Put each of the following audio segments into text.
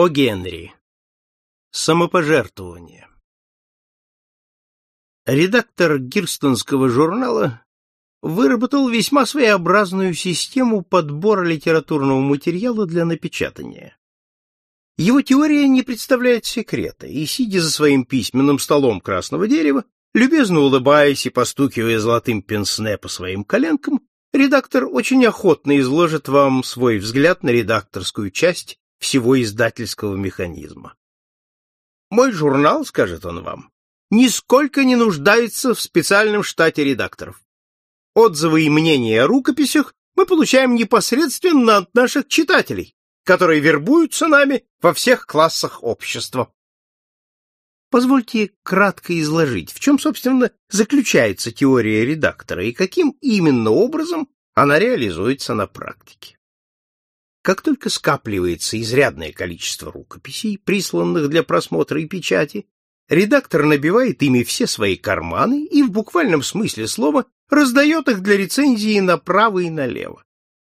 О Генри. Самопожертвование. Редактор гирстонского журнала выработал весьма своеобразную систему подбора литературного материала для напечатания. Его теория не представляет секрета, и, сидя за своим письменным столом красного дерева, любезно улыбаясь и постукивая золотым пенсне по своим коленкам, редактор очень охотно изложит вам свой взгляд на редакторскую часть всего издательского механизма. Мой журнал, скажет он вам, нисколько не нуждается в специальном штате редакторов. Отзывы и мнения о рукописях мы получаем непосредственно от наших читателей, которые вербуются нами во всех классах общества. Позвольте кратко изложить, в чем, собственно, заключается теория редактора и каким именно образом она реализуется на практике. Как только скапливается изрядное количество рукописей, присланных для просмотра и печати, редактор набивает ими все свои карманы и в буквальном смысле слова раздает их для рецензии направо и налево.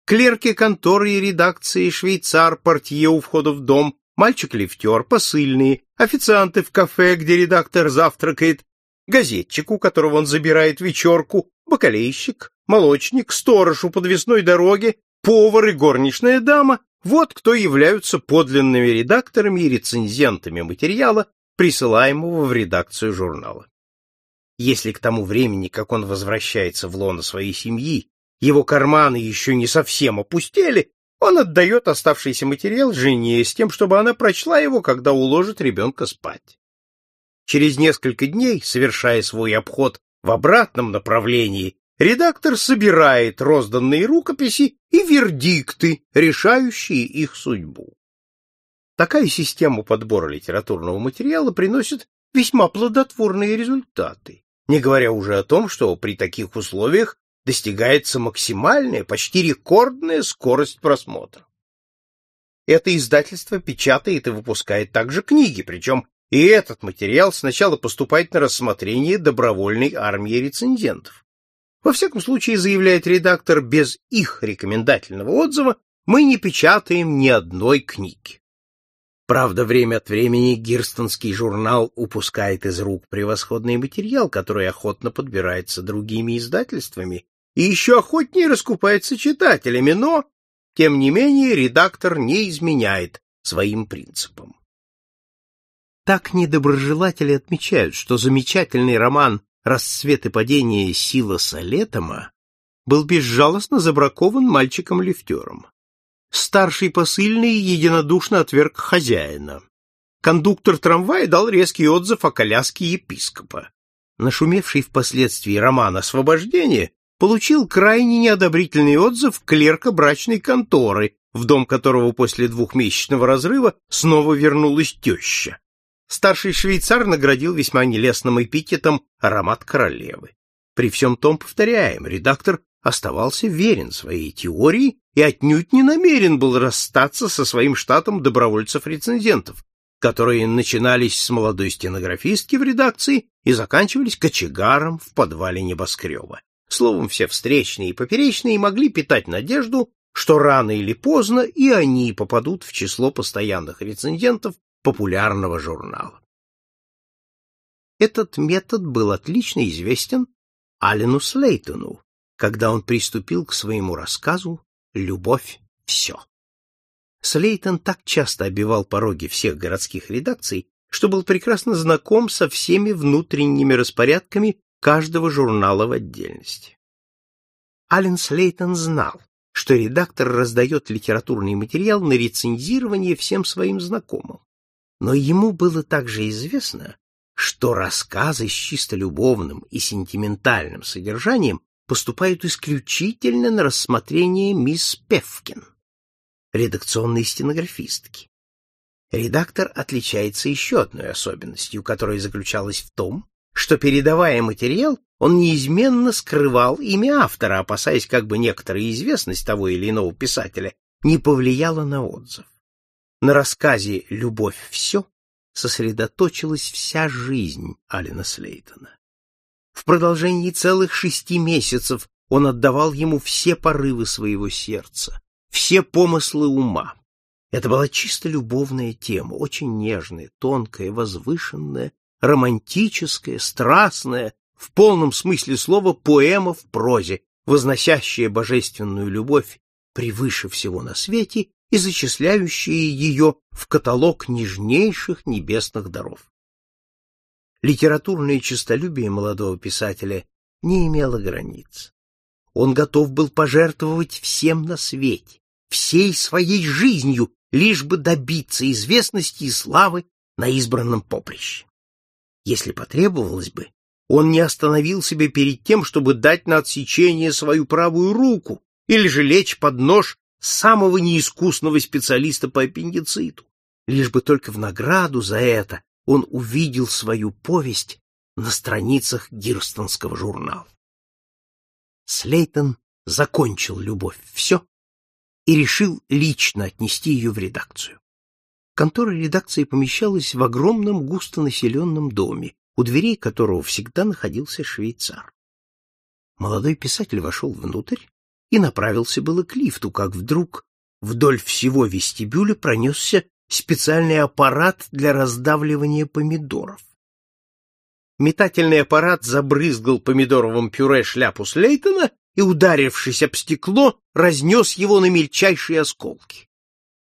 Клерки конторы и редакции, швейцар, портье у входа в дом, мальчик-лифтер, посыльные, официанты в кафе, где редактор завтракает, газетчик, у которого он забирает вечерку, бакалейщик, молочник, сторож у подвесной дороги, повар и горничная дама — вот кто являются подлинными редакторами и рецензентами материала, присылаемого в редакцию журнала. Если к тому времени, как он возвращается в лоно своей семьи, его карманы еще не совсем опустели, он отдает оставшийся материал жене с тем, чтобы она прочла его, когда уложит ребенка спать. Через несколько дней, совершая свой обход в обратном направлении, редактор собирает розданные рукописи и вердикты, решающие их судьбу. Такая система подбора литературного материала приносит весьма плодотворные результаты, не говоря уже о том, что при таких условиях достигается максимальная, почти рекордная скорость просмотра. Это издательство печатает и выпускает также книги, причем и этот материал сначала поступает на рассмотрение добровольной армии рецензентов. Во всяком случае, заявляет редактор, без их рекомендательного отзыва мы не печатаем ни одной книги. Правда, время от времени Гирстонский журнал упускает из рук превосходный материал, который охотно подбирается другими издательствами и еще охотнее раскупается читателями, но, тем не менее, редактор не изменяет своим принципам. Так недоброжелатели отмечают, что замечательный роман расцвет и падение Силаса Летома был безжалостно забракован мальчиком-лифтером. Старший посыльный единодушно отверг хозяина. Кондуктор трамвая дал резкий отзыв о коляске епископа. Нашумевший впоследствии роман «Освобождение» получил крайне неодобрительный отзыв клерка брачной конторы, в дом которого после двухмесячного разрыва снова вернулась теща старший швейцар наградил весьма нелестным эпитетом аромат королевы. При всем том, повторяем, редактор оставался верен своей теории и отнюдь не намерен был расстаться со своим штатом добровольцев-рецензентов, которые начинались с молодой стенографистки в редакции и заканчивались кочегаром в подвале небоскреба. Словом, все встречные и поперечные могли питать надежду, что рано или поздно и они попадут в число постоянных рецензентов популярного журнала. Этот метод был отлично известен Алену Слейтону, когда он приступил к своему рассказу «Любовь — все». Слейтон так часто обивал пороги всех городских редакций, что был прекрасно знаком со всеми внутренними распорядками каждого журнала в отдельности. Ален Слейтон знал, что редактор раздает литературный материал на рецензирование всем своим знакомым. Но ему было также известно, что рассказы с чисто любовным и сентиментальным содержанием поступают исключительно на рассмотрение мисс Певкин, редакционной стенографистки. Редактор отличается еще одной особенностью, которая заключалась в том, что, передавая материал, он неизменно скрывал имя автора, опасаясь, как бы некоторая известность того или иного писателя не повлияла на отзыв. На рассказе «Любовь все» сосредоточилась вся жизнь Алина Слейтона. В продолжении целых шести месяцев он отдавал ему все порывы своего сердца, все помыслы ума. Это была чисто любовная тема, очень нежная, тонкая, возвышенная, романтическая, страстная, в полном смысле слова поэма в прозе, возносящая божественную любовь превыше всего на свете и зачисляющая ее в каталог нежнейших небесных даров. Литературное честолюбие молодого писателя не имело границ. Он готов был пожертвовать всем на свете, всей своей жизнью, лишь бы добиться известности и славы на избранном поприще. Если потребовалось бы, он не остановил себя перед тем, чтобы дать на отсечение свою правую руку или же лечь под нож самого неискусного специалиста по аппендициту, лишь бы только в награду за это он увидел свою повесть на страницах Гирстонского журнала. Слейтон закончил любовь все и решил лично отнести ее в редакцию. Контора редакции помещалась в огромном густонаселенном доме, у дверей которого всегда находился швейцар. Молодой писатель вошел внутрь и направился было к лифту, как вдруг вдоль всего вестибюля пронесся специальный аппарат для раздавливания помидоров. Метательный аппарат забрызгал помидоровым пюре шляпу Слейтона и, ударившись об стекло, разнес его на мельчайшие осколки.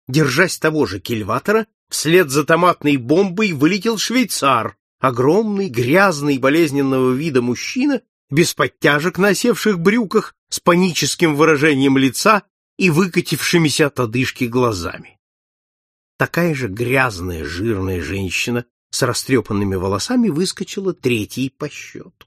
Держась того же кильватора, вслед за томатной бомбой вылетел швейцар, огромный, грязный, болезненного вида мужчина, без подтяжек на осевших брюках, с паническим выражением лица и выкатившимися от одышки глазами. Такая же грязная, жирная женщина с растрепанными волосами выскочила третьей по счету.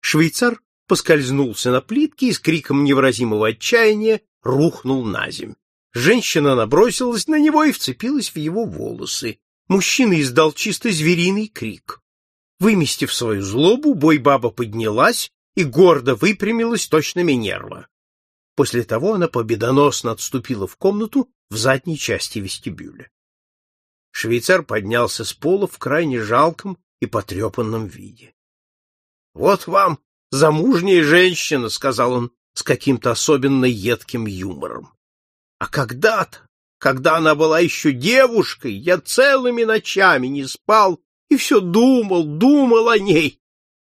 Швейцар поскользнулся на плитке и с криком невыразимого отчаяния рухнул на земь. Женщина набросилась на него и вцепилась в его волосы. Мужчина издал чисто звериный крик. Выместив свою злобу, бой-баба поднялась и гордо выпрямилась точно Минерва. После того она победоносно отступила в комнату в задней части вестибюля. Швейцар поднялся с пола в крайне жалком и потрепанном виде. — Вот вам замужняя женщина, — сказал он с каким-то особенно едким юмором. — А когда-то когда она была еще девушкой, я целыми ночами не спал и все думал, думал о ней.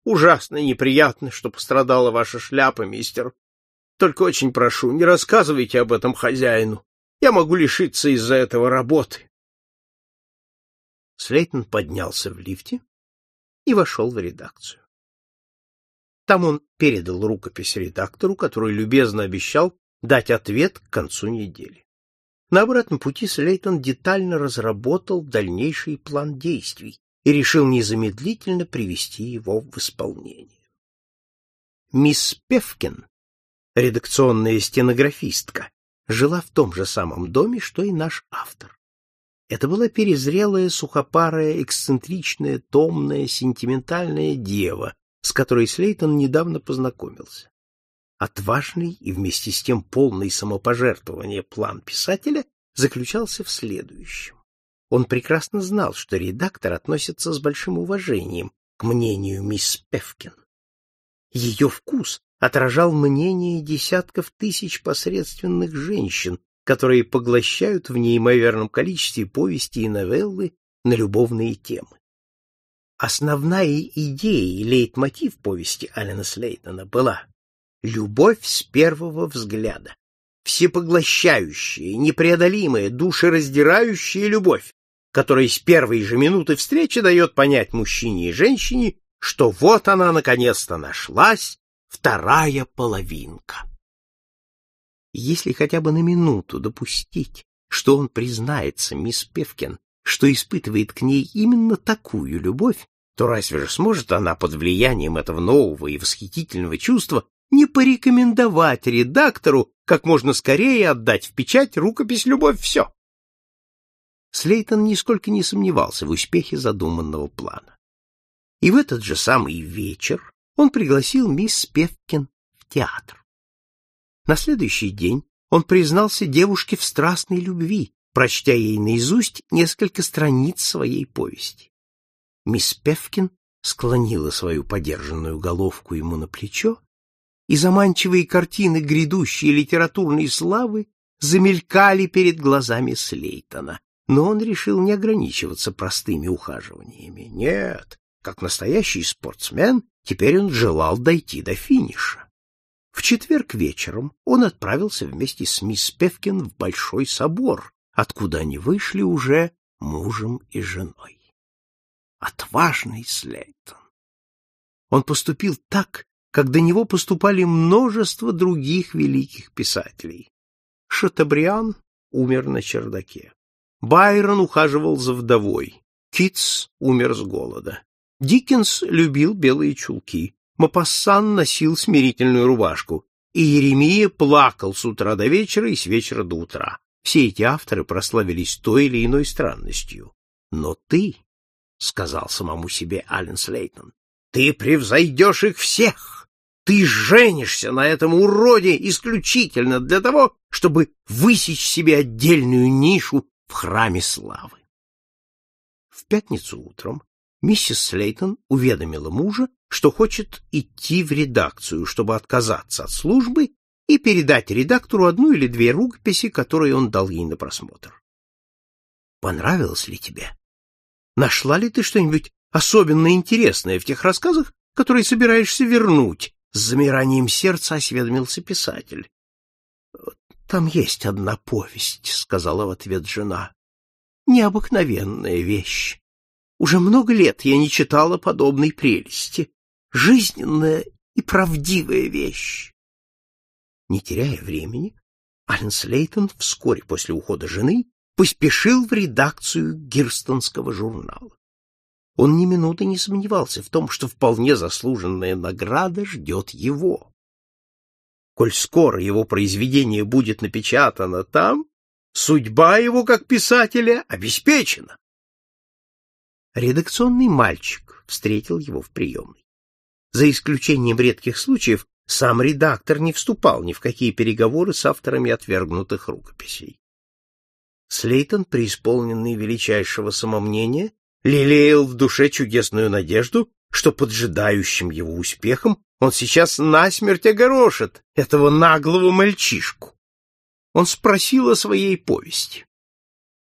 Ужасно неприятно, что пострадала ваша шляпа, мистер. Только очень прошу, не рассказывайте об этом хозяину. Я могу лишиться из-за этого работы. Слейтон поднялся в лифте и вошел в редакцию. Там он передал рукопись редактору, который любезно обещал дать ответ к концу недели. На обратном пути Слейтон детально разработал дальнейший план действий и решил незамедлительно привести его в исполнение. Мисс Певкин, редакционная стенографистка, жила в том же самом доме, что и наш автор. Это была перезрелая, сухопарая, эксцентричная, томная, сентиментальная дева, с которой Слейтон недавно познакомился. Отважный и вместе с тем полный самопожертвования план писателя заключался в следующем. Он прекрасно знал, что редактор относится с большим уважением к мнению мисс Певкин. Ее вкус отражал мнение десятков тысяч посредственных женщин, которые поглощают в неимоверном количестве повести и новеллы на любовные темы. Основная идея и лейтмотив повести Алена Слейтона была Любовь с первого взгляда. Всепоглощающая, непреодолимая, душераздирающая любовь, которая с первой же минуты встречи дает понять мужчине и женщине, что вот она наконец-то нашлась, вторая половинка. Если хотя бы на минуту допустить, что он признается мисс Певкин, что испытывает к ней именно такую любовь, то разве же сможет она под влиянием этого нового и восхитительного чувства не порекомендовать редактору как можно скорее отдать в печать рукопись «Любовь. Все». Слейтон нисколько не сомневался в успехе задуманного плана. И в этот же самый вечер он пригласил мисс Певкин в театр. На следующий день он признался девушке в страстной любви, прочтя ей наизусть несколько страниц своей повести. Мисс Певкин склонила свою подержанную головку ему на плечо и заманчивые картины грядущей литературной славы замелькали перед глазами Слейтона, но он решил не ограничиваться простыми ухаживаниями. Нет, как настоящий спортсмен, теперь он желал дойти до финиша. В четверг вечером он отправился вместе с мисс Певкин в Большой собор, откуда они вышли уже мужем и женой. Отважный Слейтон! Он поступил так, как до него поступали множество других великих писателей. Шатабриан умер на чердаке. Байрон ухаживал за вдовой. Китс умер с голода. Диккенс любил белые чулки. Мапассан носил смирительную рубашку. И Еремия плакал с утра до вечера и с вечера до утра. Все эти авторы прославились той или иной странностью. Но ты, — сказал самому себе Аллен Слейтон, — ты превзойдешь их всех. Ты женишься на этом уроде исключительно для того, чтобы высечь себе отдельную нишу в храме славы. В пятницу утром миссис Слейтон уведомила мужа, что хочет идти в редакцию, чтобы отказаться от службы и передать редактору одну или две рукописи, которые он дал ей на просмотр. Понравилось ли тебе? Нашла ли ты что-нибудь особенно интересное в тех рассказах, которые собираешься вернуть? С замиранием сердца осведомился писатель. Там есть одна повесть, сказала в ответ жена. Необыкновенная вещь. Уже много лет я не читала подобной прелести. Жизненная и правдивая вещь. Не теряя времени, Ален Слейтон вскоре после ухода жены поспешил в редакцию Гирстонского журнала. Он ни минуты не сомневался в том, что вполне заслуженная награда ждет его. Коль скоро его произведение будет напечатано там, судьба его как писателя обеспечена. Редакционный мальчик встретил его в приемной. За исключением редких случаев, сам редактор не вступал ни в какие переговоры с авторами отвергнутых рукописей. Слейтон, преисполненный величайшего самомнения, лелеял в душе чудесную надежду, что поджидающим его успехом он сейчас насмерть огорошит этого наглого мальчишку. Он спросил о своей повести.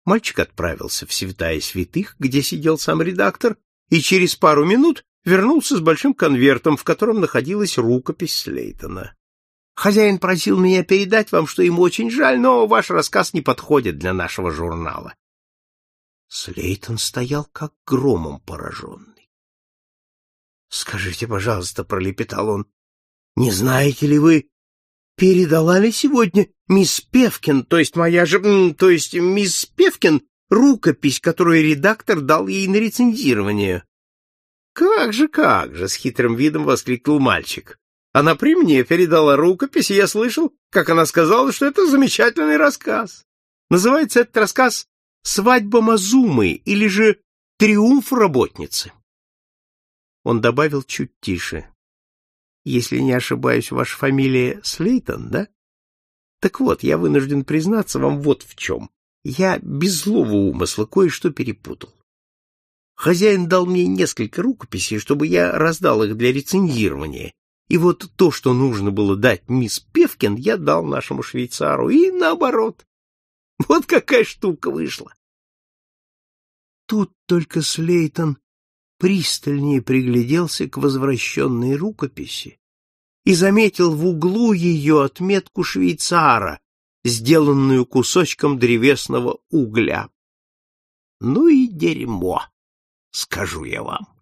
Мальчик отправился в святая святых, где сидел сам редактор, и через пару минут вернулся с большим конвертом, в котором находилась рукопись Слейтона. Хозяин просил меня передать вам, что ему очень жаль, но ваш рассказ не подходит для нашего журнала. Слейтон стоял как громом пораженный. — Скажите, пожалуйста, — пролепетал он, — не знаете ли вы, передала ли сегодня мисс Певкин, то есть моя же, то есть мисс Певкин, рукопись, которую редактор дал ей на рецензирование? — Как же, как же! — с хитрым видом воскликнул мальчик. Она при мне передала рукопись, и я слышал, как она сказала, что это замечательный рассказ. Называется этот рассказ «Свадьба Мазумы» или же «Триумф работницы». Он добавил чуть тише. Если не ошибаюсь, ваша фамилия Слейтон, да? Так вот, я вынужден признаться вам вот в чем. Я без злого умысла кое-что перепутал. Хозяин дал мне несколько рукописей, чтобы я раздал их для рецензирования, и вот то, что нужно было дать мисс Певкин, я дал нашему швейцару, и наоборот. Вот какая штука вышла. Тут только Слейтон пристальнее пригляделся к возвращенной рукописи и заметил в углу ее отметку швейцара, сделанную кусочком древесного угля. Ну и дерьмо, скажу я вам.